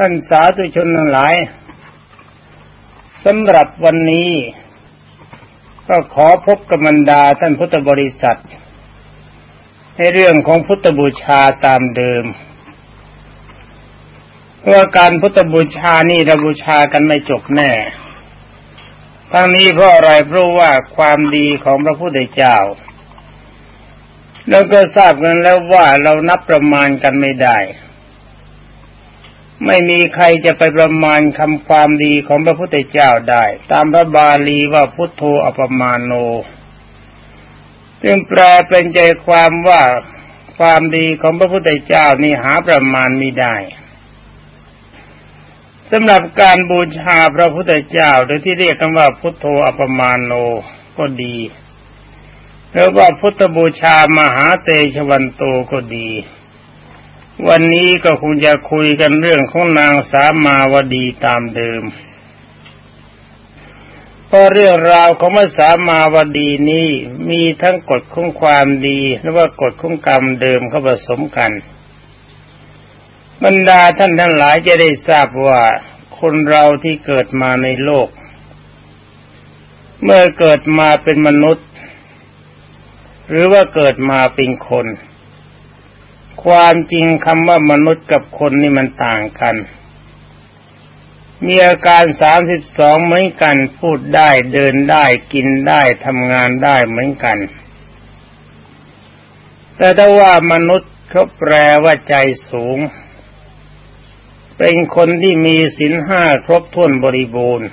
ท่านสาธุชนทั้งหลายสำหรับวันนี้ ก็ขอพบกับบรรดาท่านพุทธบริษัท ในเรื่องของพุทธบูชาตามเดิมเพราะการพุทธบูชานี่เราบูชากันไม่จบแน่ทั้งนี้เพราะอะไรเพราะว่าความดีของพระพุทธเจ้า แล้วก็ทราบกันแล้วว่าเรานับประมาณกันไม่ได้ ไม่มีใครจะไปประมาณคำความดีของพระพุทธเจ้าได้ ตามพระบาลีว่าพุทโธอปมาโนซึ่งแปลเป็นใจความว่าความดีของพระพุทธเจ้านี่หาประมาณไม่ได้สำหรับการบูชาพระพุทธเจ้าหรือที่เรียกกันว่าพุทโธอปมาโนก็ดีหรือว่าพุทธบูชามหาเตชวันโตก็ดี วันนี้ก็คงจะคุยกันเรื่องของนางสามาวดีตามเดิมเพราะเรื่องราวของพระสามาวดีนี้มีทั้งกฎของความดีและว่ากฎของกรรมเดิมเข้าผสมกัน บรรดาท่านทั้งหลายจะได้ทราบว่าคนเราที่เกิดมาในโลก เมื่อเกิดมาเป็นมนุษย์ หรือว่าเกิดมาเป็นคน ความจริงคำว่ามนุษย์กับคนนี่มันต่างกัน มีอาการสามสิบสองเหมือนกัน พูดได้เดินได้กินได้ทำงานได้เหมือนกัน แต่ถ้าว่ามนุษย์เขาแปลว่าใจสูง เป็นคนที่มีศีลห้าครบถ้วนบริบูรณ์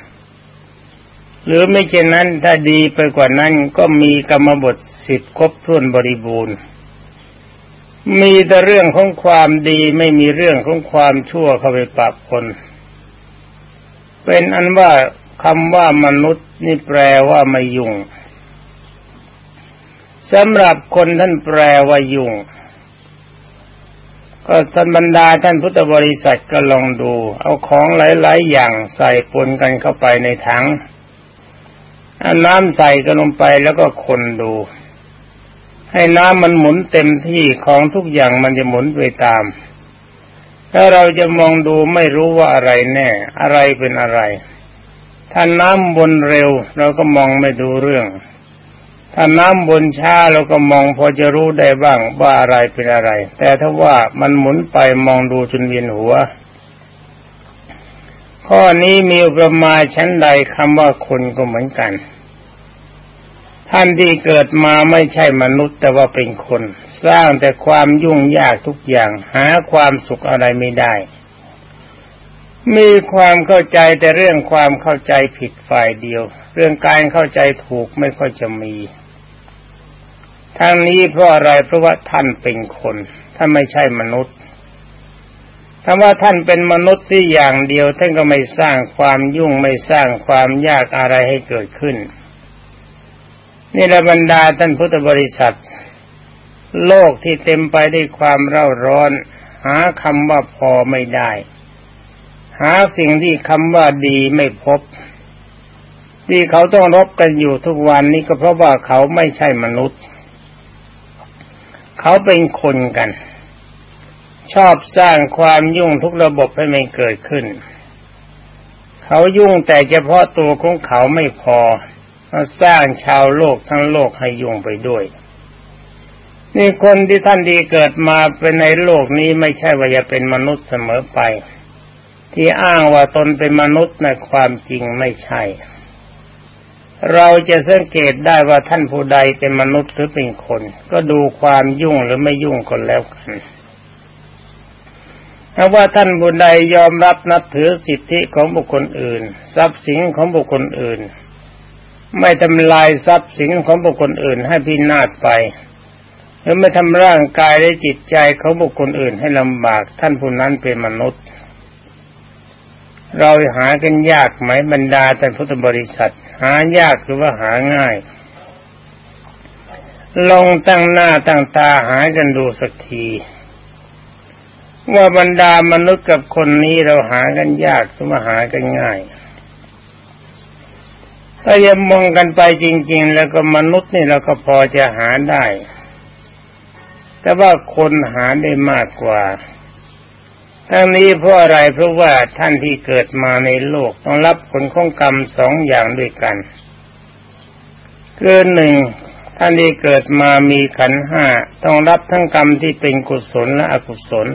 หรือไม่เช่นนั้นถ้าดีไปกว่านั้นก็มีกรรมบทสิทธิครบถ้วนบริบูรณ์ มีแต่เรื่องของความดีไม่มีเรื่องของความชั่วเข้าไปปะปนเป็นอันว่าคำว่ามนุษย์นี่แปลว่าไม่ยุ่งสำหรับคนท่านแปลว่ายุ่ง ก็ท่านบรรดาท่านพุทธบริษัทก็ลองดู เอาของหลาย ๆ อย่างใส่ปนกันเข้าไปในถังน้ำใส่กันลงไปแล้วก็คนดู ให้น้ำมันหมุนเต็มที่ของทุกอย่างมันจะหมุนไปตาม ถ้าเราจะมองดูไม่รู้ว่าอะไรแน่ อะไรเป็นอะไร ถ้าน้ำบนเร็ว เราก็มองไม่ดูเรื่อง ถ้าน้ำบนช้าเราก็มองพอจะรู้ได้บ้างว่าอะไรเป็นอะไร แต่ถ้าว่ามันหมุนไปมองดูจนเวียนหัว ข้อนี้มีประมาณชั้นใดคำว่าคนก็เหมือนกัน ท่านที่เกิดมาไม่ใช่มนุษย์แต่ว่าเป็นคน สร้างแต่ความยุ่งยากทุกอย่าง หาความสุขอะไรไม่ได้ มีความเข้าใจแต่เรื่องความเข้าใจผิดฝ่ายเดียว เรื่องการเข้าใจถูกไม่ค่อยจะมีทั้งนี้เพราะอะไรเพราะว่าท่านเป็นคนท่านไม่ใช่มนุษย์ถ้าว่าท่านเป็นมนุษย์ที่อย่างเดียว ท่านก็ไม่สร้างความยุ่งไม่สร้างความยากอะไรให้เกิดขึ้น นี่ละบรรดาท่านพุทธบริษัท โลกที่เต็มไปด้วยความเร่าร้อน หาคำว่าพอไม่ได้ หาสิ่งที่คำว่าดีไม่พบ ที่เขาต้องรบกันอยู่ทุกวันนี้ก็เพราะว่าเขาไม่ใช่มนุษย์ เขาเป็นคนกัน ชอบสร้างความยุ่งทุกระบบให้มันเกิดขึ้น เขายุ่งแต่เฉพาะตัวของเขาไม่พอ มาสร้างชาวโลกทั้งโลกให้ยุ่งไปด้วย นี่คนที่ท่านดีเกิดมาเป็นในโลกนี้ไม่ใช่ว่าจะเป็นมนุษย์เสมอไป ที่อ้างว่าตนเป็นมนุษย์ในความจริงไม่ใช่ เราจะสังเกตได้ว่าท่านผู้ใดเป็นมนุษย์หรือเป็นคน ก็ดูความยุ่งหรือไม่ยุ่งคนแล้วกันถ้าว่าท่านผู้ใดยอมรับนับถือสิทธิของบุคคลอื่น ทรัพย์สินของบุคคลอื่น ไม่ทำลายทรัพย์สินของบุคคลอื่นให้พินาศไป หรือไม่ทำร่างกายและจิตใจของบุคคลอื่นให้ลำบาก ท่านผู้นั้นเป็นมนุษย์ เราหากันยากไหมบรรดาแต่พุทธบริษัท หายากหรือว่าหาง่าย ลองตั้งหน้าตั้งตาหากันดูสักทีว่าบรรดามนุษย์กับคนนี้เราหากันยากหรือว่าหากันง่าย ถ้าจะมองกันไปจริง ๆ แล้วก็มนุษย์นี่เราก็พอจะหาได้ แต่ว่าคนหาได้มากกว่าทั้งนี้เพราะอะไรเพราะว่าท่านที่เกิดมาในโลกต้องรับผลของกรรมสองอย่างด้วยกันคือหนึ่งท่านที่เกิดมามีขันห้าต้องรับทั้งกรรมที่เป็นกุศลและอกุศล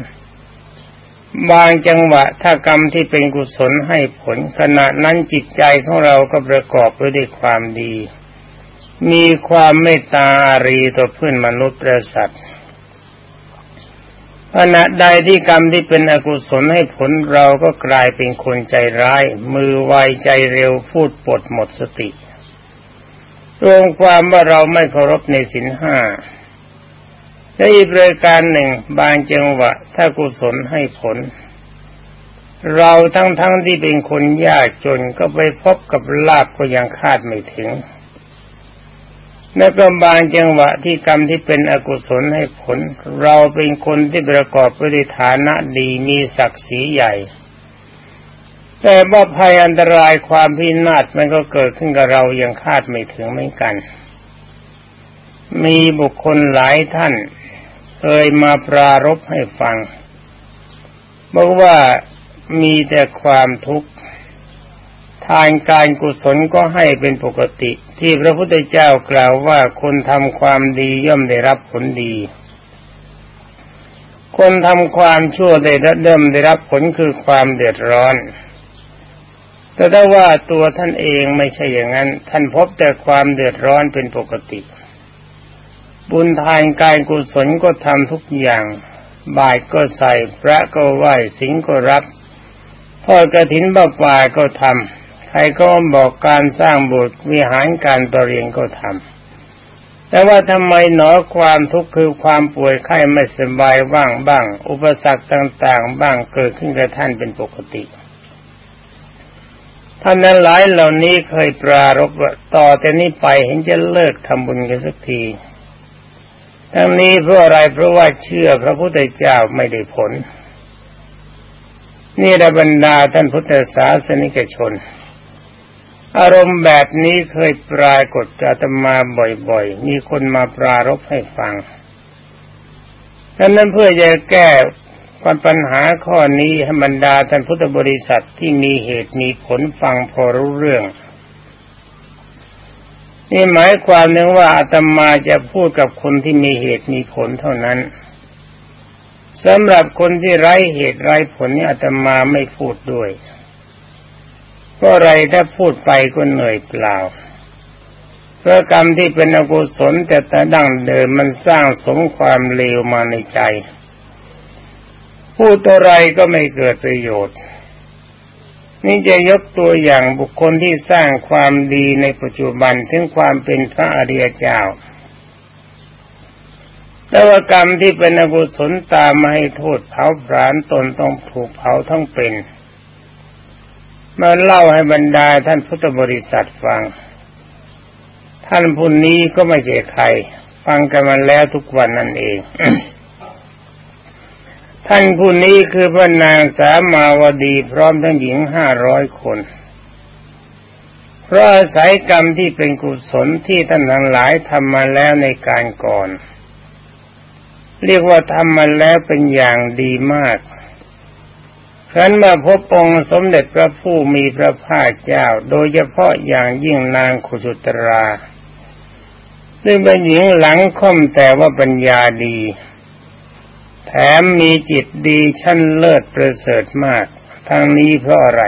บางจังหวะถ้ากรรมที่เป็นกุศลให้ผลขณะนั้นจิตใจของเราก็ประกอบไปด้วยความดี มีความเมตตาอารีต่อเพื่อนมนุษย์ประสัตว์ขณะใดที่กรรมที่เป็นอกุศลให้ผลเราก็กลายเป็นคนใจร้าย มือไวใจเร็วพูดปดหมดสติรวมความว่าเราไม่เคารพในสินห้า และอีกรายการหนึ่งบางจังหวะ ถ้ากุศลให้ผล เราทั้งๆทที่เป็นคนยากจนก็ไปพบกับลาบก็ยังคาดไม่ถึงและก็บางจังหวะที่กรรมที่เป็นอกุศลให้ผล เราเป็นคนที่ประกอบด้วยฐานะดีมีศักดิ์ศรีใหญ่ แต่ว่าภัยอันตรายความพินาศมันก็เกิดขึ้นกับเรายังคาดไม่ถึงเหมือนกัน มีบุคคลหลายท่านเคยมาปรารบให้ฟัง บอกว่ามีแต่ความทุกข์ทานการกุศลก็ให้เป็นปกติ ที่พระพุทธเจ้ากล่าวว่าคนทำความดีย่อมได้รับผลดี คนทำความชั่วได้เริ่มได้รับผลคือความเดือดร้อน แต่ถ้าว่าตัวท่านเองไม่ใช่อย่างนั้น ท่านพบแต่ความเดือดร้อนเป็นปกติ บุญทานการกุศลก็ทำทุกอย่าง บายก็ใส่พระก็ไหว้สิงก็รับทอดกระถินบาป่าก็ทำใครก็บอกการสร้างโบสถ์วิหารการประเรียนก็ทำแต่ว่าทำไมหนอความทุกข์คือความป่วยไข้ไม่สบายบ้างบ้าง อุปสรรคต่างๆ บ้างเกิดขึ้นกับท่านเป็นปกติท่านนั้นหลายเหล่านี้เคยปรารบว่าต่อแต่นี้ไปเห็นจะเลิกทำบุญกันสักที ทั้งนี้เพราะอะไรเพราะว่าเชื่อพระพุทธเจ้าไม่ได้ผล นี่ระบรรดาท่านพุทธศาสนิกชน อารมณ์แบบนี้เคยปรากฏอาตมาบ่อยๆ มีคนมาปรารบให้ฟังดังนั้นเพื่อจะแก้ปัญหาข้อนี้ให้บรรดาท่านพุทธบริษัทที่มีเหตุมีผลฟังพอรู้เรื่อง นี่หมายความนึงว่าอาตมาจะพูดกับคนที่มีเหตุมีผลเท่านั้นสำหรับคนที่ไร้เหตุไร้ผลนี่อาตมาไม่พูดด้วยเพราะอะไรถ้าพูดไปก็เหนื่อยเปล่าเพราะกรรมที่เป็นอกุศลแต่แต่ดั้งเดิมมันสร้างสมความเลวมาในใจ พูดอะไรก็ไม่เกิดประโยชน์ นี่จะยกตัวอย่างบุคคลที่สร้างความดีในปัจจุบันถึงความเป็นพระอริยเจ้าแต่ว่ากรรมที่เป็นอกุศลตามมาให้โทษเผาผลาญตนต้องถูกเผาทั้งเป็นมาเล่าให้บรรดาท่านพุทธบริษัทฟัง ท่านผู้นี้ก็ไม่ใช่ใคร ฟังกันมาแล้วทุกวันนั่นเอง ท่านผู้นี้คือพระนางสามาวดีพร้อมทั้งหญิงห้าร้อยคนเพราะอาศัยกรรมที่เป็นกุศลที่ท่านทั้งหลายทำมาแล้วในการก่อน เรียกว่าทำมาแล้วเป็นอย่างดีมากครั้นมาพบองค์สมเด็จพระผู้มีพระภาคเจ้า โดยเฉพาะอย่างยิ่งนางขุสุตรา ซึ่งเป็นหญิงหลังค่อมแต่ว่าปัญญาดี แถมมีจิตดีชั้นเลิศประเสริฐมากทางนี้เพราะอะไร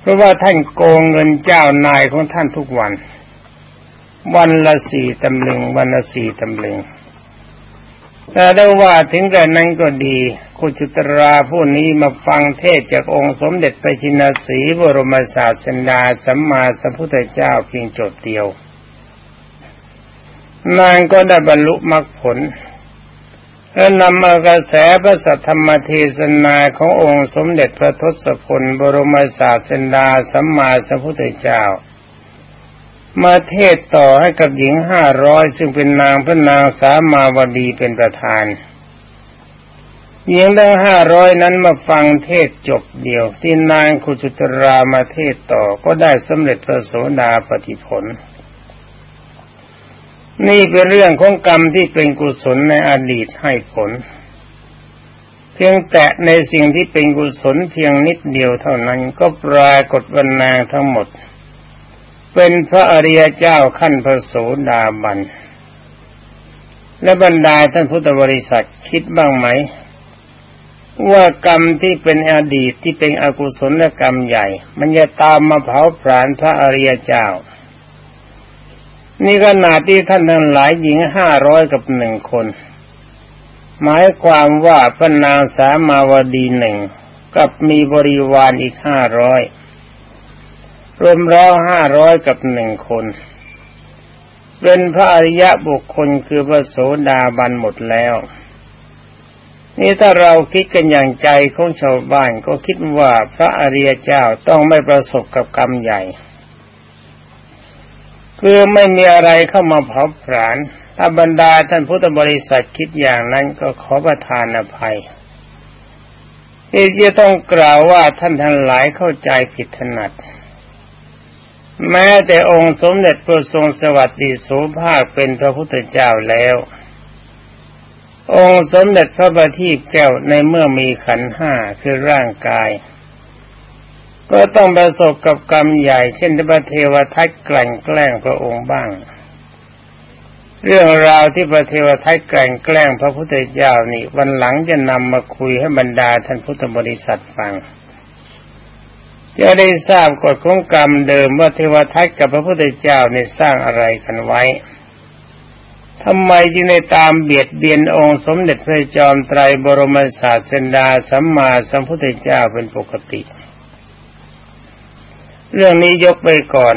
เพราะว่าท่านโกงเงินเจ้านายของท่านทุกวัน วันละสี่ตำลึง วันละสี่ตำลึง แต่ได้ว่าถึงกระนั้นก็ดี คุจุตราผู้นี้มาฟังเทศจากองค์สมเด็จพระจินสีบรมศาสดาสัมมาสัมพุทธเจ้าเพียงจบเดียว นางก็ได้บรรลุมรรคผล และนำเอากระแสพระสัทธรรมเทศนาขององค์สมเด็จพระทศพลบรมศาสดาสัมมาสัมพุทธเจ้า มาเทศต่อให้กับหญิงห้าร้อยซึ่งเป็นนางพระนางสามาวดีเป็นประธานหญิงทั้งห้าร้อยนั้นมาฟังเทศจบเดียวที่นางคุจุตรามาเทศต่อก็ได้สำเร็จพระโสดาปฏิผล นี่เป็นเรื่องของกรรมที่เป็นกุศลในอดีตให้ผล เพียงแตะในสิ่งที่เป็นกุศลเพียงนิดเดียวเท่านั้นก็ปรากฏวันนางทั้งหมด เป็นพระอริยเจ้าขั้นพระโสดาบัน และบรรดาท่านพุทธบริษัทคิดบ้างไหม ว่ากรรมที่เป็นอดีตที่เป็นอกุศลกรรมใหญ่ มันจะตามมาเผาผลาญพระอริยเจ้า นี่ขนาดที่ท่านทั้งหลายหญิงห้าร้อยกับหนึ่งคน หมายความว่าพระนางสามาวดีหนึ่งกับมีบริวารอีกห้าร้อยรวมแล้วห้าร้อยกับหนึ่งคน เป็นพระอริยะบุคคลคือพระโสดาบันหมดแล้ว นี่ถ้าเราคิดกันอย่างใจของชาวบ้านก็คิดว่าพระอริยเจ้าต้องไม่ประสบกับกรรมใหญ่ คือไม่มีอะไรเข้ามาเผาผลาญถ้าบรรดาท่านพุทธบริษัทคิดอย่างนั้นก็ขอประทานอภัยที่จะต้องกล่าวว่าท่านทั้งหลายเข้าใจผิดถนัด แม้แต่องค์สมเด็จพระทรงสวัสดิโสภาคเป็นพระพุทธเจ้าแล้ว องค์สมเด็จพระบัณฑิตแก้วในเมื่อมีขันห้าคือร่างกาย ก็ต้องประสบกับกรรมใหญ่ เช่นพระเทวทัตกลั่นแกล้งพระองค์บ้าง เรื่องราวที่พระเทวทัตแกล้งแกล้งพระพุทธเจ้านี่ วันหลังจะนำมาคุยให้บรรดาท่านพุทธบริษัทฟังจะได้ทราบกฎของกรรมเดิมว่าเทวทัตกับพระพุทธเจ้าในสร้างอะไรกันไว้ทำไมจึงในตามเบียดเบียนองค์สมเด็จพระจอมไตรบรมศาสดาสัมมาสัมพุทธเจ้าเป็นปกติ เรื่องนี้ยกไปก่อน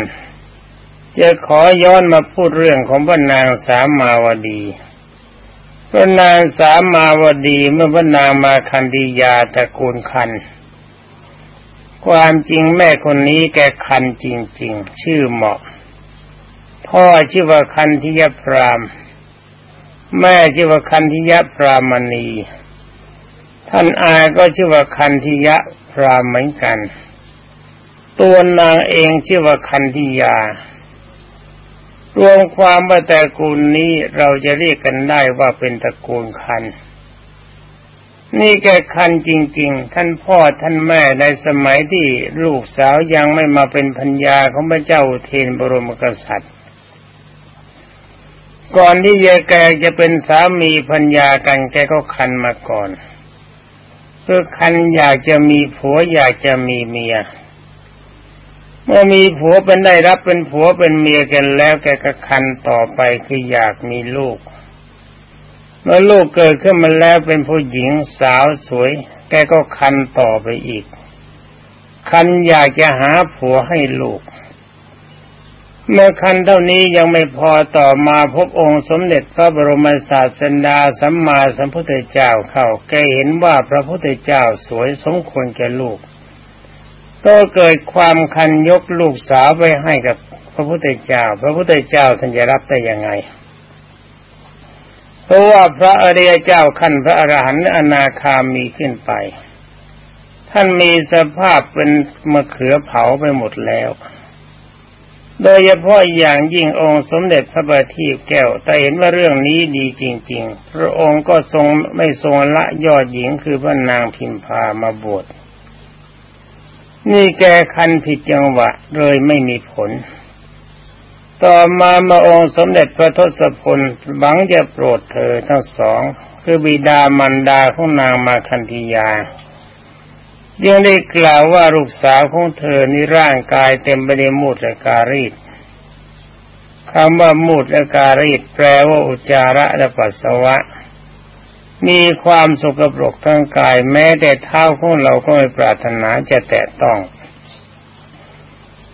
จะขอย้อนมาพูดเรื่องของพระนางสามาวดีพระนางสามาวดีเมื่อพระนางมาคันดียาตระกูลคัน ความจริงแม่คนนี้แกคันจริง ๆ ชื่อเหมาะ พ่อชื่อว่าคันธิยพราม แม่ชื่อว่าคันธิยพรามณี ท่านอาก็ชื่อว่าคันธิยพรามเหมือนกัน ตัวนางเองชื่อว่าคันธิยา รวมความว่าตระกูลนี้เราจะเรียกกันได้ว่าเป็นตระกูลคัน นี่แกคันจริง ๆ ท่านพ่อท่านแม่ในสมัยที่ลูกสาวยังไม่มาเป็นพัญญาของพระเจ้าเทนบรมกษัตริย์ ก่อนที่ยายแกจะเป็นสามีพัญญากันแกก็คันมาก่อนเพื่อคันอยากจะมีผัวอยากจะมีเมีย เมื่อมีผัวเป็นได้รับเป็นผัวเป็นเมียกันแล้วแกก็คันต่อไปคืออยากมีลูก เมื่อลูกเกิดขึ้นมาแล้วเป็นผู้หญิงสาวสวย แกก็คันต่อไปอีก คันอยากจะหาผัวให้ลูก เมื่อคันเท่านี้ยังไม่พอต่อมาพบองค์สมเด็จพระบรมศาสดาสัมมาสัมพุทธเจ้าเข้าแกเห็นว่าพระพุทธเจ้าสวยสมควรแก่ลูก ก็เกิดความคันยกลูกสาวไปให้กับพระพุทธเจ้า พระพุทธเจ้าท่านจะรับได้ยังไง เพราะว่าพระอริยเจ้าขั้นพระอรหันต์อนาคามีขึ้นไป ท่านมีสภาพเป็นมะเขือเผาไปหมดแล้ว โดยเฉพาะอย่างยิ่งองค์สมเด็จพระบัณฑิตแก้ว แต่เห็นว่าเรื่องนี้ดีจริง ๆ พระองค์ก็ทรงไม่ทรงละยอดหญิงคือพระนางพิมพามาบวช นี่แกคันผิดจังหวะเลยไม่มีผล ต่อมามาองค์สมเด็จพระทศพลหวังจะโปรดเธอทั้งสอง คือบิดามันดาของนางมาคันธียายังได้กล่าวว่าลูกสาวของเธอนี่ร่างกายเต็มไปด้วยมูดและการีดคำว่ามูดและการีดแปลว่าอุจจาระและปัสสาวะ มีความสกปรกทั้งกาย แม้แต่เท้าของเราก็ไม่ปรารถนาจะแตะต้อง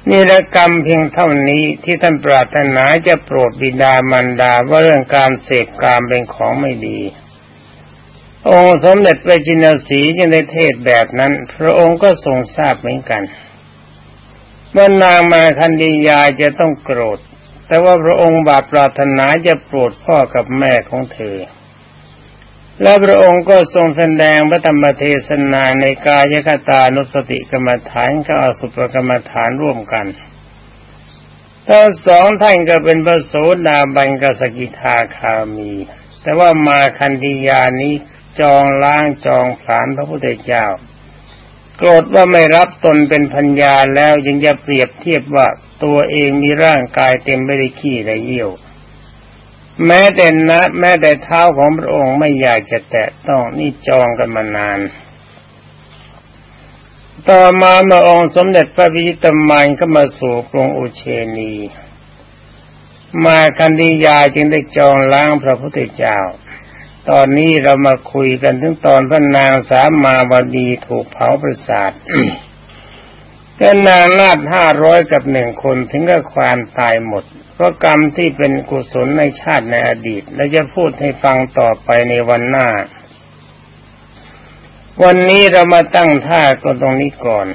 นี่ละกรรมเพียงเท่านี้ที่ท่านปรารถนาจะโปรดบิดามารดาว่าเรื่องการเสพกามเป็นของไม่ดี องค์สมเด็จพระจินสียังได้เทศแบบนั้น พระองค์ก็ทรงทราบเหมือนกันเมื่อนางมาคันดียาจะต้องโกรธ แต่ว่าพระองค์บาปปรารถนาจะโปรดพ่อกับแม่ของเธอ และพระองค์ก็ทรงแสดงพระธรรมเทศนาในกายคตานุสติกรรมฐานกับอสุภกรรมฐานร่วมกันทั้งสองท่านก็เป็นพระโสดาบันกสกิทาคามี แต่ว่ามาคันธียานี้จองล้างจองผลาญพระพุทธเจ้า โกรธว่าไม่รับตนเป็นพัญญาแล้วยังจะเปรียบเทียบว่าตัวเองมีร่างกายเต็มไปด้วยขี้และเยี่ยว แม้แต่นะแม้แต่เท้าของพระองค์ไม่อยากจะแตะต้องนี่จองกันมานาน ต่อมาเมื่อองค์สมเด็จพระพิชิตมานก็มาสู่กรุงอุเชนี มาคันดียาจึงได้จองล้างพระพุทธเจ้า ตอนนี้เรามาคุยกันถึงตอนพระนางสามมาวดีถูกเผาประสาท ก็นางนาดห้าร้อยกับหนึ่งคนถึงกับความตายหมด เพราะกรรมที่เป็นกุศลในชาติในอดีต และจะพูดให้ฟังต่อไปในวันหน้า วันนี้เรามาตั้งท่าก็ตรงนี้ก่อน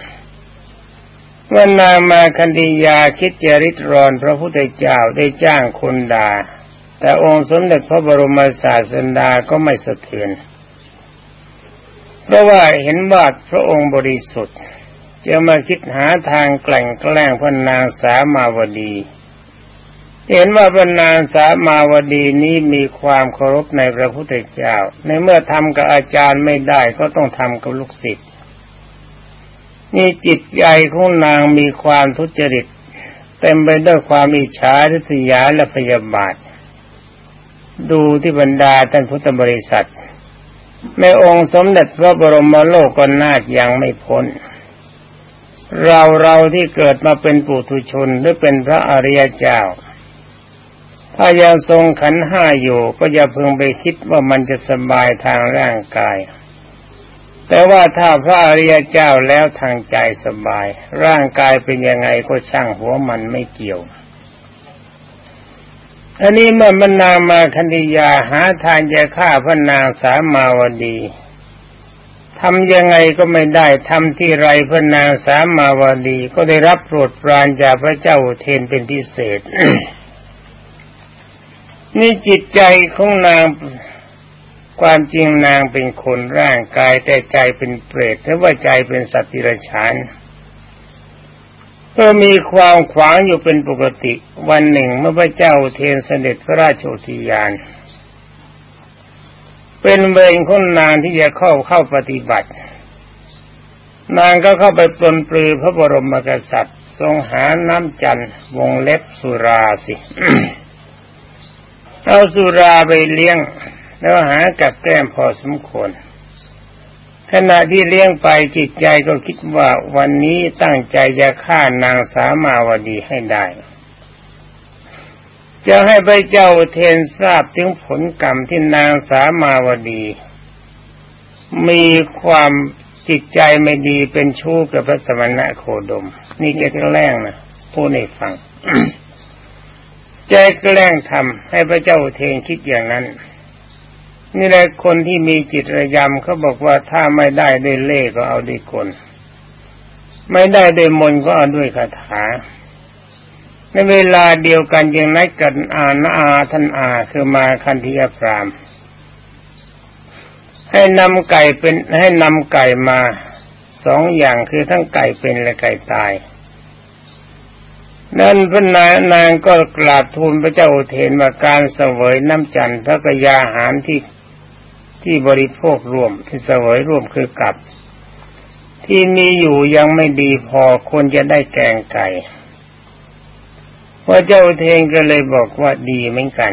ว่านางมาคันดียาคิดจะริดรอนพระพุทธเจ้าได้จ้างคนด่าแต่องค์สมเด็จพระบรมศาสดาก็ไม่สะเทือน เพราะว่าเห็นว่าพระองค์บริสุทธิ์ จะมาคิดหาทางแกล้งแกล้งพระนางสามาวดี เห็นว่าพระนางสามาวดีนี้มีความเคารพในพระพุทธเจ้า ในเมื่อทำกับอาจารย์ไม่ได้ก็ต้องทำกับลูกศิษย์นี่จิตใจของนางมีความทุจริตเต็มไปด้วยความอิจฉาทิษยาและพยาบาท ดูที่บรรดาท่านพุทธบริษัท ในองค์สมเด็จพระบรมโลกกนาถยังไม่พ้น เราเราที่เกิดมาเป็นปุถุชนหรือเป็นพระอริยเจ้า ถ้ายังทรงขันห้าอยู่ก็อย่าเพิ่งไปคิดว่ามันจะสบายทางร่างกาย แต่ว่าถ้าพระอริยเจ้าแล้วทางใจสบาย ร่างกายเป็นยังไงก็ช่างหัวมันไม่เกี่ยวอันนี้เมื่อมนางมาคันธยาหาทางจะฆ่าพระนางสามาวดี ทำยังไงก็ไม่ได้ทำที่ไรพระนางสามาวดีก็ได้รับโปรดปรานจากพระเจ้าเทนเป็นพิเศษ นี่จิตใจของนางความจริงนางเป็นคนร่างกายแต่ใจเป็นเปรตหรือว่าใจเป็นสัตว์ดิรัจฉานก็มีความขวางอยู่เป็นปกติ วันหนึ่งเมื่อพระเจ้าเทนเสด็จพระราชโอทิยาน เป็นเวรคนนางที่จะเข้าเข้าปฏิบัติ นางก็เข้าไปปลนปลือพระบรมกษัตริย์ ทรงหาน้ำจันทร์วงเล็บสุราสิเอาสุราไปเลี้ยง แล้วหากับแก้มพอสมควรขณะที่เลี้ยงไปจิตใจก็คิดว่าวันนี้ตั้งใจจะฆ่านางสามาวดีให้ได้ จะให้พระเจ้าเทนทราบถึงผลกรรมที่นางสามาวดี มีความจิตใจไม่ดีเป็นชู้กับพระสมณะโคดม นี่แกแกล้งนะผู้ในฟังใจแกล้งทำให้พระเจ้าเทนคิดอย่างนั้น นี่แหละคนที่มีจิตระยำเขาบอกว่าถ้าไม่ได้ด้วยเล่ก็เอาด้วยกลไม่ได้ด้วยมนก็เอาด้วยคาถา ในเวลาเดียวกันยังนัดกันอาณาอาท่านอาคือมาคันธียพรามให้นำไก่เป็นให้นำไก่มาสองอย่างคือทั้งไก่เป็นและไก่ตาย นั่นพระนางนางก็กราบทูลพระเจ้าเทนว่าการเสวยน้ำจันทร์พระกยาหารที่ที่บริโภคร่วมที่เสวยร่วมคือกับ ที่มีอยู่ยังไม่ดีพอควรจะได้แกงไก่ พระเจ้าเทงก็เลยบอกว่าดีเหมือนกัน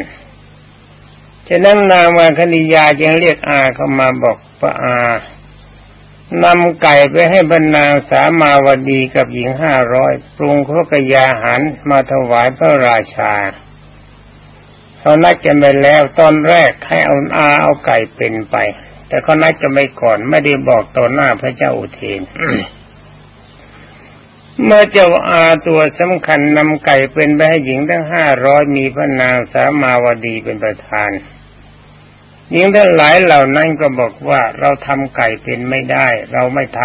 ฉะนั้นนางมาคณิยาจึงเรียกอาเข้ามาบอกพระอานำไก่ไปให้บรรนางสามาวดีกับหญิงห้าร้อยปรุงพระกยาหารมาถวายพระราชาเขานัดกันไปแล้วตอนแรกให้เอาอาเอาไก่เป็นไป แต่เขานัดกันไปก่อนไม่ได้บอกต่อหน้าพระเจ้าอุเทน เมื่อเจ้าอาตัวสำคัญนำไก่เป็นไปให้หญิงทั้งห้าร้อยมีพระนางสามาวดีเป็นประธานหญิงทั้งหลายเหล่านั้นก็บอกว่าเราทำไก่เป็นไม่ได้ เราไม่ท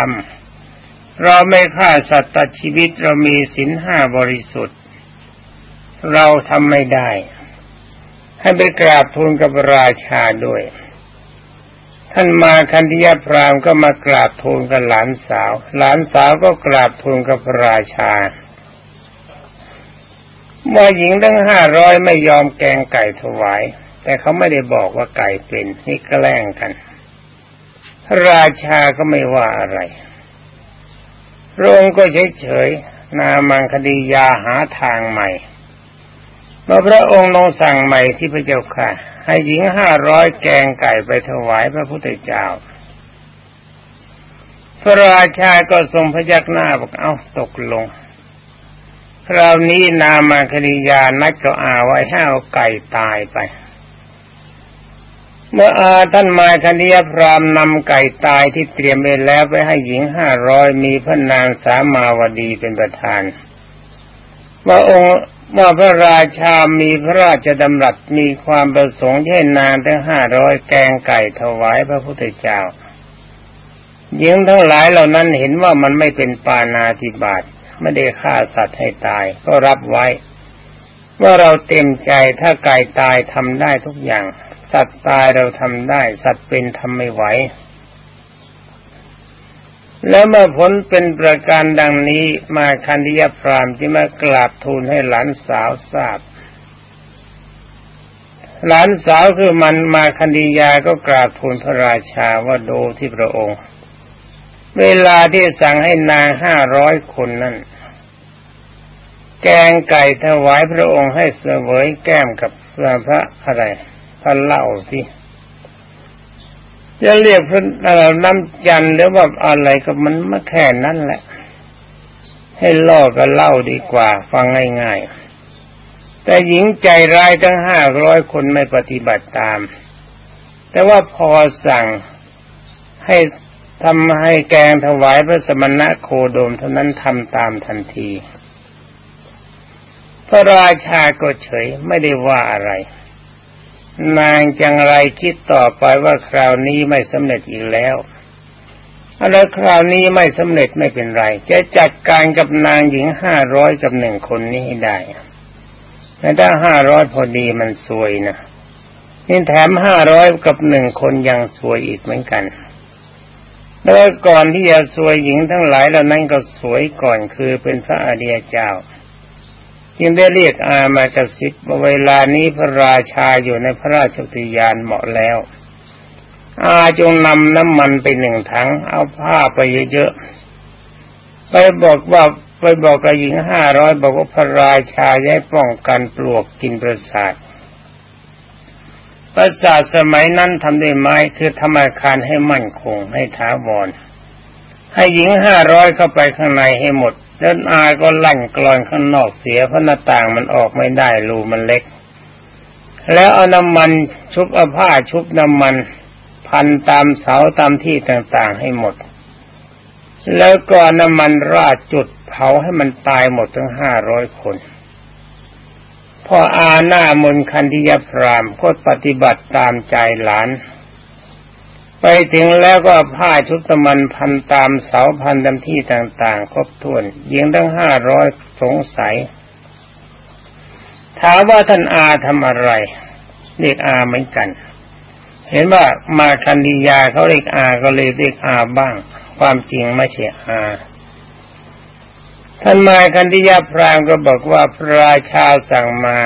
ำเราไม่ฆ่าสัตว์ตัดชีวิตเรามีศีลห้าบริสุทธิ์ เราทำไม่ได้ ให้ไปกราบทูลกับราชาด้วย ท่านมาคันธยพรามก็มากราบทูลกับหลานสาว หลานสาวก็กราบทูลกับราชาว่าหญิงทั้งห้าร้อยไม่ยอมแกงไก่ถวาย แต่เขาไม่ได้บอกว่าไก่เป็นนี่แกล้งกันพระราชาก็ไม่ว่าอะไรรงก็เฉยๆนามังคดียาหาทางใหม่ เมื่อพระองค์ลงสั่งใหม่ที่พระเจ้าค่ะ ให้หญิงห้าร้อยแกงไก่ไปถวายพระพุทธเจ้า พระราชาก็ทรงพยักหน้าบอกเอาตกลง คราวนี้นามาคดียานัดก็อาไว้ให้เอาไก่ตายไป เมื่ออาท่านมาคดียพรามนำไก่ตายที่เตรียมไปแล้วไปให้หญิงห้าร้อยมีพระนางสามาวดีเป็นประธาน ว่าองค์ว่าพระราชามีพระราชดำรัสมีความประสงค์ให้นางทั้งห้าร้อยแกงไก่ถวายพระพุทธเจ้าหญิงทั้งหลายเหล่านั้นเห็นว่ามันไม่เป็นปานาธิบาตไม่ได้ฆ่าสัตว์ให้ตาย ก็รับไว้ ว่าเราเต็มใจถ้าไก่ตายทำได้ทุกอย่าง สัตว์ตายเราทำได้ สัตว์เป็นทำไม่ไหว แล้วเมื่อผลเป็นประการดังนี้มาคันธิยพรามที่มากราบทูลให้หลานสาวทราบ หลานสาวคือมันมาคันธิยาก็กราบทูลพระราชาว่าดูที่พระองค์ เวลาที่สั่งให้นางห้าร้อยคนนั้น แกงไก่ถวายพระองค์ให้เสวยแก้มกับพระอะไรพระเล่าที่ จะเรียกพระน้ำจันหรือว่าอะไรก็มันมาแค่นั้นแหละ ให้ล่อก็เล่าดีกว่า ฟังง่ายๆ แต่หญิงใจร้ายทั้งห้าร้อยคนไม่ปฏิบัติตาม แต่ว่าพอสั่งให้ทำให้แกงถวายพระสมณะโคโดมเท่านั้นทำตามทันที พระราชาก็เฉยไม่ได้ว่าอะไร นางจังไรคิดต่อไปว่าคราวนี้ไม่สำเร็จอีกแล้วอะไรคราวนี้ไม่สำเร็จไม่เป็นไร จะจัดการกับนางหญิงห้าร้อยกับหนึ่งคนนี้ให้ได้แต่ถ้าห้าร้อยพอดีมันสวยนะนี่แถมห้าร้อยกับหนึ่งคนยังสวยอีกเหมือนกันแล้วก่อนที่จะสวยหญิงทั้งหลายเหล่านั้นก็สวยก่อนคือเป็นพระอริยเจ้า จึงได้เรียกอามากระซิบว่าเวลานี้พระราชาอยู่ในพระราชวิญาณเหมาะแล้ว อาจงนำน้ำมันไปหนึ่งถัง เอาผ้าไปเยอะๆ ไปบอกว่าไปบอกกับหญิงห้าร้อยบอกว่าพระราชาย้ายป้องกันปลวกกินประสาทประสาทสมัยนั้นทำด้วยไม้คือธรรมคารให้มั่นคงให้ท้าวรให้หญิงห้าร้อยเข้าไปข้างในให้หมด แล้วอาก็ลั่นกรอนข้างนอกเสียเพราะหน้าต่างมันออกไม่ได้รูมันเล็ก แล้วเอาน้ำมันชุบเอาผ้าชุบน้ำมัน พันตามเสาตามที่ต่างๆให้หมด แล้วก็น้ำมันราดจุดเผาให้มันตายหมดทั้งห้าร้อยคนพ่ออาหน้ามนคันธิยพรามก็ปฏิบัติตามใจหลาน ไปถึงแล้วก็ผ้าชุดตะมันพันตามเสาพันตามที่ต่างๆ ครบถ้วนยิงตั้งห้าร้อยสงสัย ถามว่าท่านอาทำอะไรเรียกอาเหมือนกัน เห็นว่ามาคันดียาเขาเรียกอาก็เลยเรียกอาบ้าง ความจริงไม่ใช่อาท่านมาคันธิยาพรามก็บอกว่าพระราชาสั่งมา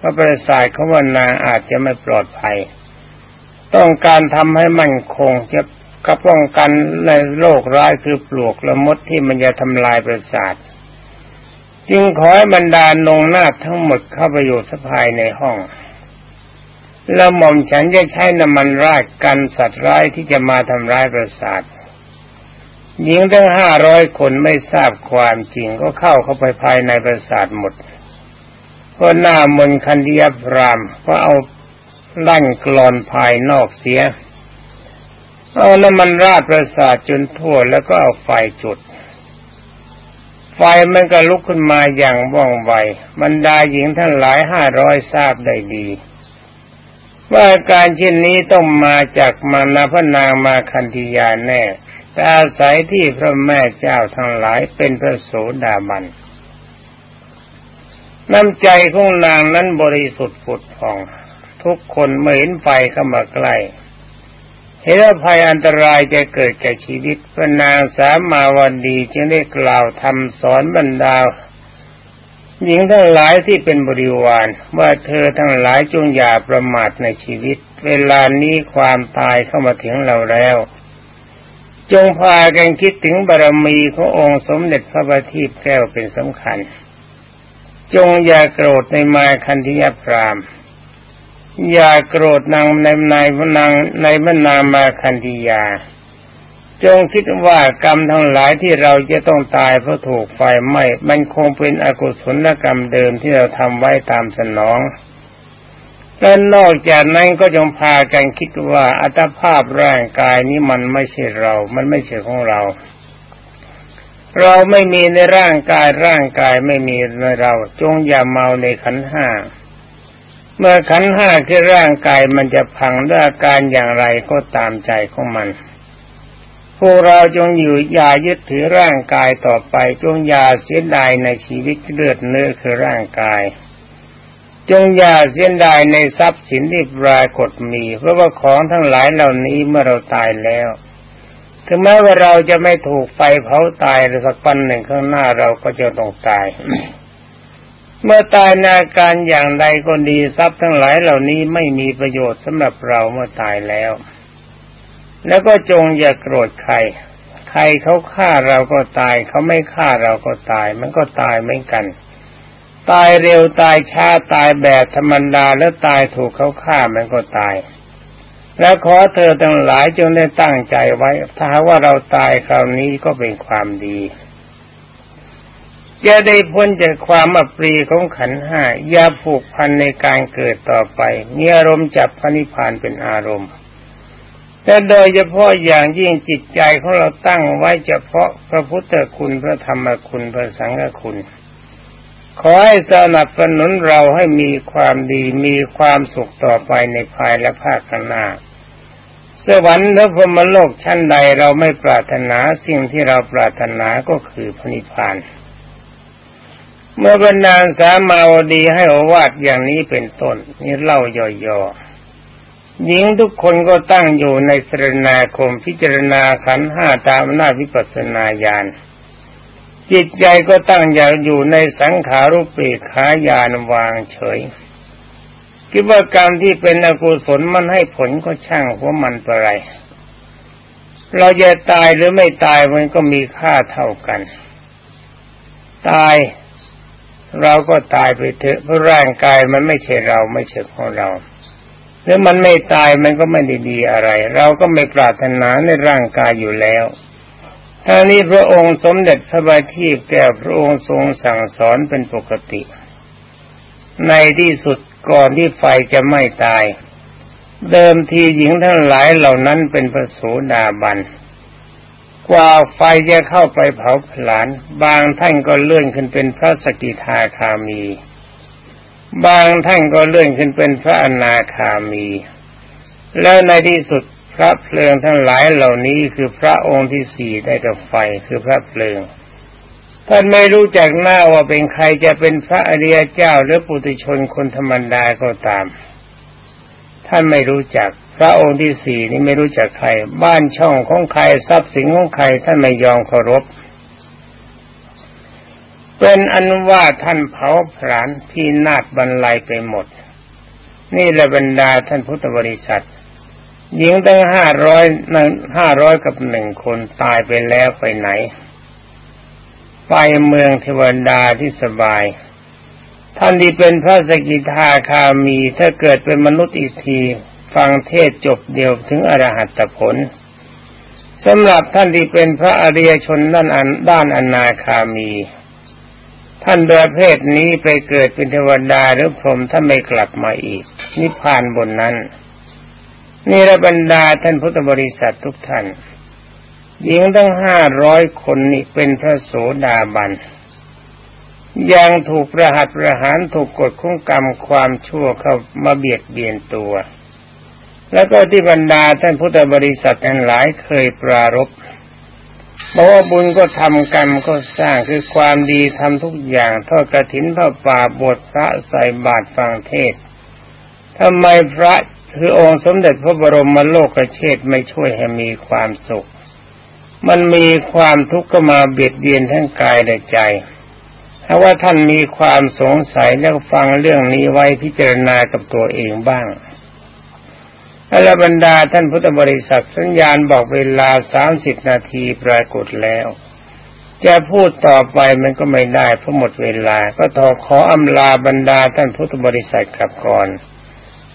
พระประสาทเขาว่านางอาจจะไม่ปลอดภัย ต้องการทำให้มั่นคงจะกระป้องกันในโรคร้ายคือปลวกและมดที่มันจะทำลายประสาท จึงขอให้บรรดานงนาถทั้งหมดเข้าไปอยู่สภายในห้องแล้วหม่อมฉันจะใช้น้ำมันราดกันสัตว์ร้ายที่จะมาทำร้ายประสาทหญิงทั้งห้าร้อยคนไม่ทราบความจริงก็เข้าเข้าไปภายในประสาทหมด ก็หน้ามนคันธิยพรามก็เอา ลั่นกรอนภายนอกเสีย เอาน้ำมันราดประสาทจนทั่วแล้วก็เอาไฟจุด ไฟมันก็ลุกขึ้นมาอย่างว่องไวบรรดาหญิงทั้งหลายห้าร้อยทราบได้ดี ว่าการเช่นนี้ต้องมาจากมานาพนางมาคันธียาแน่แต่อาศัยที่พระแม่เจ้าทั้งหลายเป็นพระโสดาบันน้ำใจของนางนั้นบริสุทธิ์ผุดผ่อง ทุกคนเมื่อเห็นไฟเข้ามาใกล้เห็นว่าภัยอันตรายจะเกิดแก่ชีวิตพระนางสามมาวันดีจึงได้กล่าวทำสอนบรรดาหญิงทั้งหลายที่เป็นบริวารว่าเธอทั้งหลายจงอย่าประมาทในชีวิต เวลานี้ความตายเข้ามาถึงเราแล้ว จงพากันคิดถึงบารมีขององค์สมเด็จพระบัณฑิตแก้วเป็นสำคัญ จงอย่าโกรธในมาคันธิยพราม อย่าโกรธนางในนายนางในมนามาคันธิยา จงคิดว่ากรรมทั้งหลายที่เราจะต้องตายเพราะถูกไฟไหม้มันคงเป็นอกุศลกรรมเดิมที่เราทำไว้ตามสนองและนอกจากนั้นก็จงพากันคิดว่าอัตภาพร่างกายนี้มันไม่ใช่เรา มันไม่ใช่ของเรา เราไม่มีในร่างกายร่างกายไม่มีในเรา จงอย่าเมาในขันห้า เมื่อขันห้าคือร่างกายมันจะพังด้วยอาการอย่างไรก็ตามใจของมัน พวกเราจงอยู่อย่ายึดถือร่างกายต่อไปจงอย่าเสียดายในชีวิตเลือดเนื้อคือร่างกาย จงอย่าเสียดายในทรัพย์สินที่ปรากฏมี เพราะว่าของทั้งหลายเหล่านี้เมื่อเราตายแล้วถึงแม้ว่าเราจะไม่ถูกไฟเผาตายสักวันหนึ่งข้างหน้าเราก็จะต้องตาย เมื่อตายนาการอย่างใดก็ดีทรัพย์ทั้งหลายเหล่านี้ไม่มีประโยชน์สำหรับเราเมื่อตายแล้ว แล้วก็จงอย่าโกรธใคร ใครเขาฆ่าเราก็ตาย เขาไม่ฆ่าเราก็ตาย มันก็ตายเหมือนกัน ตายเร็วตายช้าตายแบบธรรมดาแล้วตายถูกเขาฆ่ามันก็ตาย แล้วขอเธอทั้งหลายจงได้ตั้งใจไว้ ถ้าว่าเราตายคราวนี้ก็เป็นความดี จะได้พ้นจากความอัปรีของขันห้าอย่าผูกพันในการเกิดต่อไป มีอารมณ์จับพระนิพพานเป็นอารมณ์แต่โดยเฉพาะอย่างยิ่งจิตใจของเราตั้งไว้เฉพาะพระพุทธคุณพระธรรมคุณพระสังฆคุณ ขอให้สนับสนุนเราให้มีความดีมีความสุขต่อไปในภายและภาคหน้าสวรรค์และพรมโลกชั้นใดเราไม่ปรารถนาสิ่งที่เราปรารถนาก็คือพระนิพพาน เมื่อบรรดาสามาวดีให้อวาดอย่างนี้เป็นต้น นี่เล่าย่อๆหญิงทุกคนก็ตั้งอยู่ในสรณาคมพิจารณาขันห้าตามหน้าวิปัสสนาญาณจิตใจก็ตั้งอย่างอยู่ในสังขารุปเปขายานวางเฉย คิดว่ากรรมที่เป็นอกุศลมันให้ผลก็ช่างหัวมันไปไรเราจะตายหรือไม่ตายมันก็มีค่าเท่ากัน ตาย เราก็ตายไปเถอะเพราะร่างกายมันไม่ใช่เราไม่ใช่ของเราหรือมันไม่ตายมันก็ไม่ดีดีอะไร เราก็ไม่ปรารถนาในร่างกายอยู่แล้วทั้งนี้พระองค์สมเด็จพระบาทีแก่พระองค์ทรงสั่งสอนเป็นปกติ ในที่สุดก่อนที่ไฟจะไม่ตาย เดิมทีหญิงทั้งหลายเหล่านั้นเป็นพระโสดาบัน กว่าไฟจะเข้าไปเผาผลาญบางท่านก็เลื่อนขึ้นเป็นพระสกิทาคามี บางท่านก็เลื่อนขึ้นเป็นพระอนาคามี แล้วในที่สุดพระเพลิงทั้งหลายเหล่านี้คือพระองค์ที่สี่ได้กับไฟคือพระเพลิงท่านไม่รู้จักหน้าว่าเป็นใครจะเป็นพระอริยเจ้าหรือปุถุชนคนธรรมดาก็ตาม ท่านไม่รู้จัก พระองค์ที่สี่นี้ไม่รู้จักใคร บ้านช่องของใครทรัพย์สินของใครท่านไม่ยอมเคารพ เป็นอนุว่าท่านเผาผลาญที่นาดบรรลัยไปหมด นี่แหละบรรดาท่านพุทธบริษัท หญิงตั้งห้าร้อยห้าร้อยกับหนึ่งคนตายไปแล้วไปไหน ไปเมืองเทวดาที่สบายท่านที่เป็นพระสกิทาคามีถ้าเกิดเป็นมนุษย์อีกที ฟังเทศจบเดียวถึงอรหัตผลสำหรับท่านที่เป็นพระอริยชนด้านอันด้านอนาคามี ท่านประเภทนี้ไปเกิดเป็นเทวดาหรือพรหมท่านไม่กลับมาอีก นิพพานบนนั้นนี่ระบรรดาท่านพุทธบริษัททุกท่านหญิงตั้งห้าร้อยคนนี่เป็นพระโสดาบัน ยังถูกประหัตประหารถูกกดคุ้งกรรมความชั่วเข้ามาเบียดเบียนตัว แล้วก็ที่บรรดาท่านพุทธบริษัททั้งหลายเคยปรารบบอกว่าบุญก็ทำกรรมก็สร้างคือความดีทำทุกอย่างทอดกระถินพระป่าบทพระใส่บาตรฟังเทศทำไมพระคือองค์สมเด็จพระบรมโลกเชษไม่ช่วยให้มีความสุข มันมีความทุกข์ก็มาเบียดเบียนทั้งกายและใจถ้าว่าท่านมีความสงสัยแล้วฟังเรื่องนี้ไว้พิจารณากับตัวเองบ้าง อรบรรดาท่านพุทธบริษัทสัญญาณบอกเวลาสามสิบนาทีปรากฏแล้ว จะพูดต่อไปมันก็ไม่ได้เพราะหมดเวลา ก็ต่อขออำลาบรรดาท่านพุทธบริษัทกลับก่อน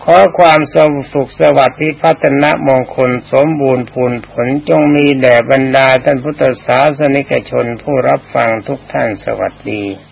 ขอความสสุขสวัสดิ์พิพัฒนะมงคลสมบูรณ์พูนผลจงมีแด่บรรดาท่านพุทธศาสนิกชนผู้รับฟังทุกท่านสวัสดี